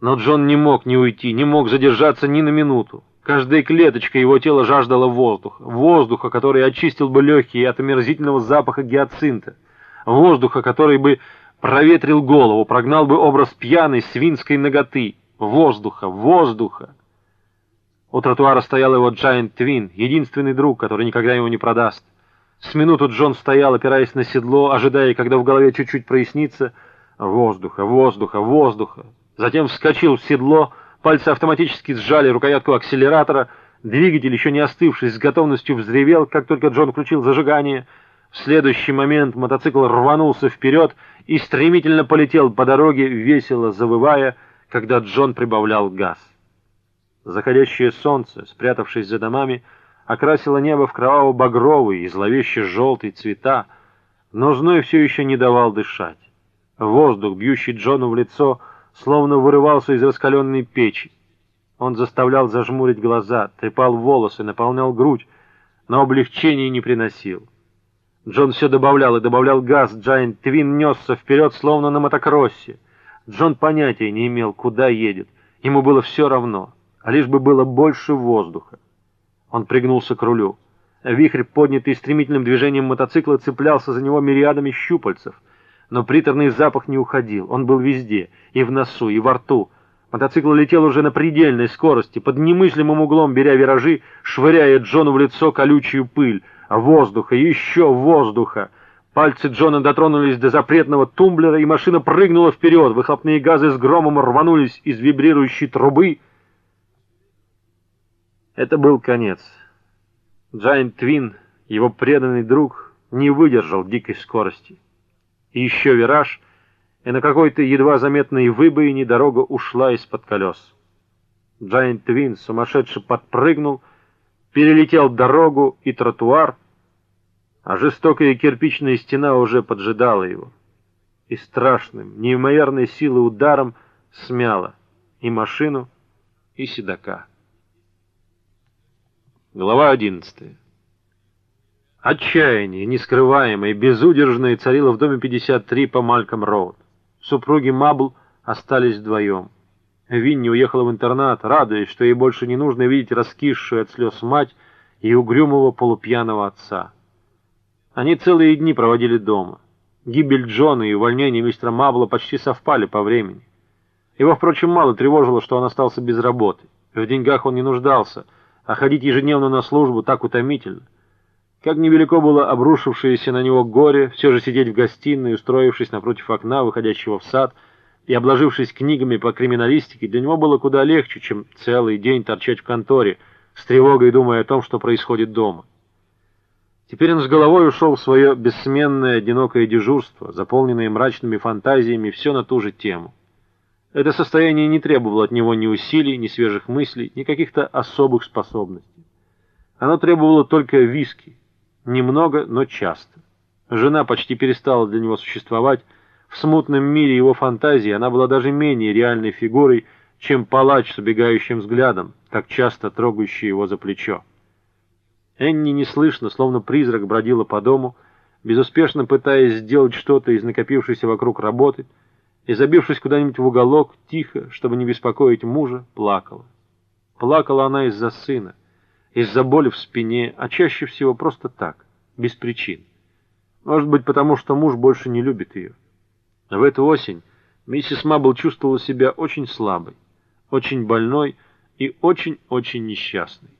Но Джон не мог не уйти, не мог задержаться ни на минуту. Каждая клеточка его тела жаждала воздуха, воздуха, который очистил бы легкие от омерзительного запаха гиацинта, воздуха, который бы проветрил голову, прогнал бы образ пьяной свинской ноготы, воздуха, воздуха. У тротуара стоял его Giant Твин, единственный друг, который никогда его не продаст. С минуту Джон стоял, опираясь на седло, ожидая, когда в голове чуть-чуть прояснится. Воздуха, воздуха, воздуха. Затем вскочил в седло, пальцы автоматически сжали рукоятку акселератора, двигатель, еще не остывшись, с готовностью взревел, как только Джон включил зажигание. В следующий момент мотоцикл рванулся вперед и стремительно полетел по дороге, весело завывая, когда Джон прибавлял газ. Заходящее солнце, спрятавшись за домами, окрасило небо в кроваво-багровый и зловеще желтый цвета, но зной все еще не давал дышать. Воздух, бьющий Джону в лицо, словно вырывался из раскаленной печи. Он заставлял зажмурить глаза, трепал волосы, наполнял грудь, но облегчения не приносил. Джон все добавлял и добавлял газ, Джайант Твин несся вперед, словно на мотокроссе. Джон понятия не имел, куда едет. Ему было все равно, а лишь бы было больше воздуха. Он пригнулся к рулю. Вихрь, поднятый стремительным движением мотоцикла, цеплялся за него мириадами щупальцев. Но приторный запах не уходил. Он был везде, и в носу, и во рту. Мотоцикл летел уже на предельной скорости, под немыслимым углом беря виражи, швыряя Джону в лицо колючую пыль. Воздуха, еще воздуха. Пальцы Джона дотронулись до запретного тумблера, и машина прыгнула вперед. Выхлопные газы с громом рванулись из вибрирующей трубы. Это был конец. Джайант Твин, его преданный друг, не выдержал дикой скорости. И еще вираж, и на какой-то едва заметной выбоине дорога ушла из-под колес. Джайант Твин сумасшедше подпрыгнул, перелетел дорогу и тротуар, а жестокая кирпичная стена уже поджидала его. И страшным, неимоверной силой ударом смяла и машину, и седока. Глава 11. Отчаяние, нескрываемое, безудержное, царило в доме 53 по Мальком-Роуд. Супруги Мабл остались вдвоем. Винни уехала в интернат, радуясь, что ей больше не нужно видеть раскисшую от слез мать и угрюмого полупьяного отца. Они целые дни проводили дома. Гибель Джона и увольнение мистера Мабла почти совпали по времени. Его, впрочем, мало тревожило, что он остался без работы. В деньгах он не нуждался — а ходить ежедневно на службу так утомительно. Как невелико было обрушившееся на него горе, все же сидеть в гостиной, устроившись напротив окна, выходящего в сад, и обложившись книгами по криминалистике, для него было куда легче, чем целый день торчать в конторе, с тревогой думая о том, что происходит дома. Теперь он с головой ушел в свое бессменное одинокое дежурство, заполненное мрачными фантазиями, все на ту же тему. Это состояние не требовало от него ни усилий, ни свежих мыслей, ни каких-то особых способностей. Оно требовало только виски. Немного, но часто. Жена почти перестала для него существовать. В смутном мире его фантазии она была даже менее реальной фигурой, чем палач с убегающим взглядом, так часто трогающий его за плечо. Энни неслышно, словно призрак, бродила по дому, безуспешно пытаясь сделать что-то из накопившейся вокруг работы, и, забившись куда-нибудь в уголок, тихо, чтобы не беспокоить мужа, плакала. Плакала она из-за сына, из-за боли в спине, а чаще всего просто так, без причин. Может быть, потому что муж больше не любит ее. В эту осень миссис Мабл чувствовала себя очень слабой, очень больной и очень-очень несчастной.